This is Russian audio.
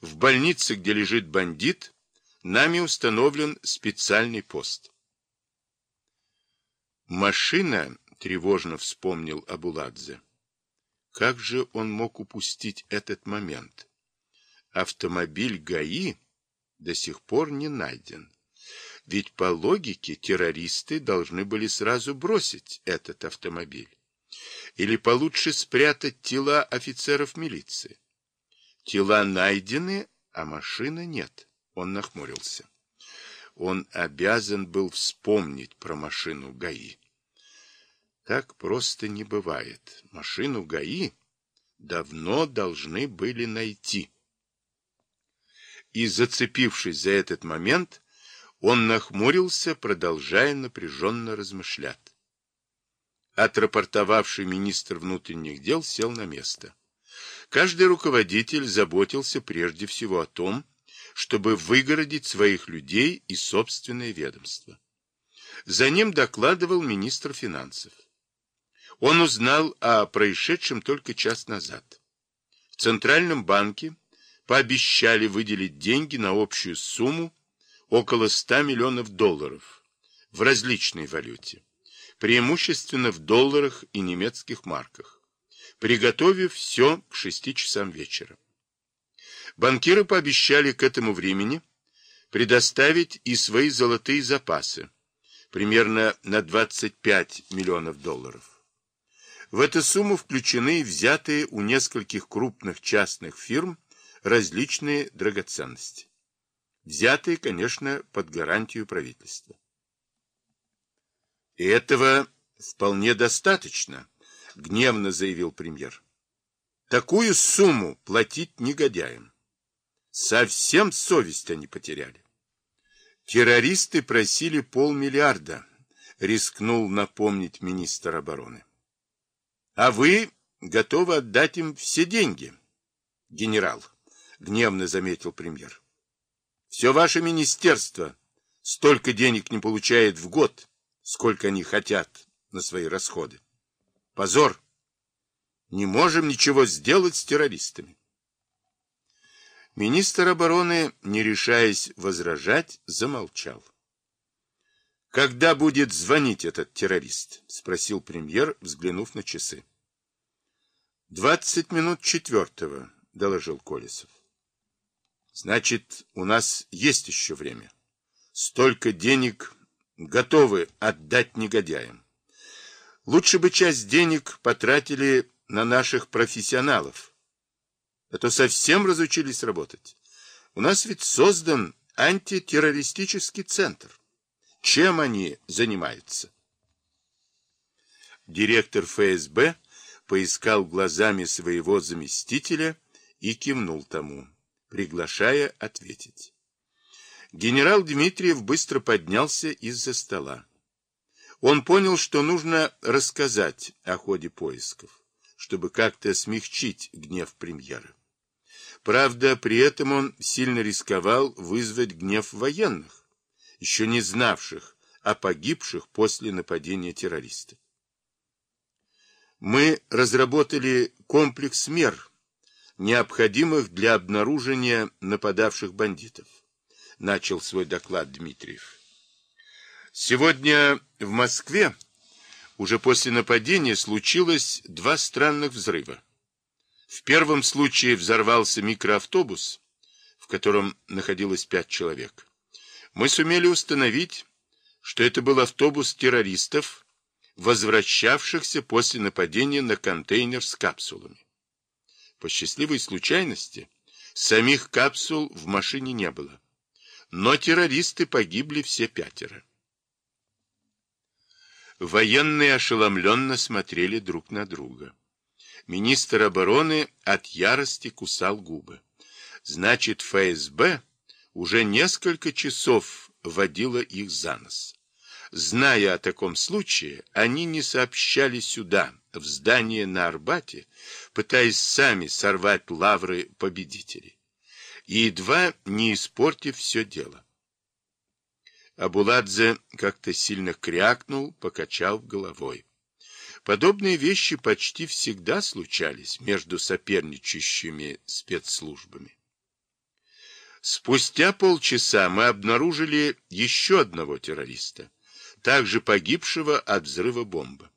В больнице, где лежит бандит, нами установлен специальный пост. Машина, тревожно вспомнил Абуладзе. Как же он мог упустить этот момент? Автомобиль ГАИ до сих пор не найден. Ведь по логике террористы должны были сразу бросить этот автомобиль. Или получше спрятать тела офицеров милиции. Тела найдены, а машины нет. Он нахмурился. Он обязан был вспомнить про машину ГАИ. Так просто не бывает. Машину ГАИ давно должны были найти. И, зацепившись за этот момент, он нахмурился, продолжая напряженно размышлять. Отрапортовавший министр внутренних дел сел на место. Каждый руководитель заботился прежде всего о том, чтобы выгородить своих людей и собственное ведомство. За ним докладывал министр финансов. Он узнал о происшедшем только час назад. В Центральном банке пообещали выделить деньги на общую сумму около 100 миллионов долларов в различной валюте, преимущественно в долларах и немецких марках, приготовив все к 6 часам вечера. Банкиры пообещали к этому времени предоставить и свои золотые запасы, примерно на 25 миллионов долларов. В эту сумму включены взятые у нескольких крупных частных фирм различные драгоценности. Взятые, конечно, под гарантию правительства. И этого вполне достаточно, гневно заявил премьер. Такую сумму платить негодяям. Совсем совесть они потеряли. Террористы просили полмиллиарда, рискнул напомнить министр обороны. А вы готовы отдать им все деньги, генерал, гневно заметил премьер. Все ваше министерство столько денег не получает в год, сколько они хотят на свои расходы. Позор! Не можем ничего сделать с террористами. Министр обороны, не решаясь возражать, замолчал. «Когда будет звонить этот террорист?» — спросил премьер, взглянув на часы. «Двадцать минут четвертого», — доложил Колесов. «Значит, у нас есть еще время. Столько денег готовы отдать негодяям. Лучше бы часть денег потратили на наших профессионалов, а то совсем разучились работать. У нас ведь создан антитеррористический центр. Чем они занимаются? Директор ФСБ поискал глазами своего заместителя и кивнул тому, приглашая ответить. Генерал Дмитриев быстро поднялся из-за стола. Он понял, что нужно рассказать о ходе поисков, чтобы как-то смягчить гнев премьера. Правда, при этом он сильно рисковал вызвать гнев военных, еще не знавших о погибших после нападения террористов. Мы разработали комплекс мер, необходимых для обнаружения нападавших бандитов, начал свой доклад Дмитриев. Сегодня в Москве уже после нападения случилось два странных взрыва. В первом случае взорвался микроавтобус, в котором находилось пять человек мы сумели установить, что это был автобус террористов, возвращавшихся после нападения на контейнер с капсулами. По счастливой случайности, самих капсул в машине не было, но террористы погибли все пятеро. Военные ошеломленно смотрели друг на друга. Министр обороны от ярости кусал губы. Значит, ФСБ уже несколько часов водила их за нос. Зная о таком случае, они не сообщали сюда, в здание на Арбате, пытаясь сами сорвать лавры победителей. И едва не испортив все дело. Абуладзе как-то сильно крякнул, покачал головой. Подобные вещи почти всегда случались между соперничающими спецслужбами. Спустя полчаса мы обнаружили еще одного террориста, также погибшего от взрыва бомбы.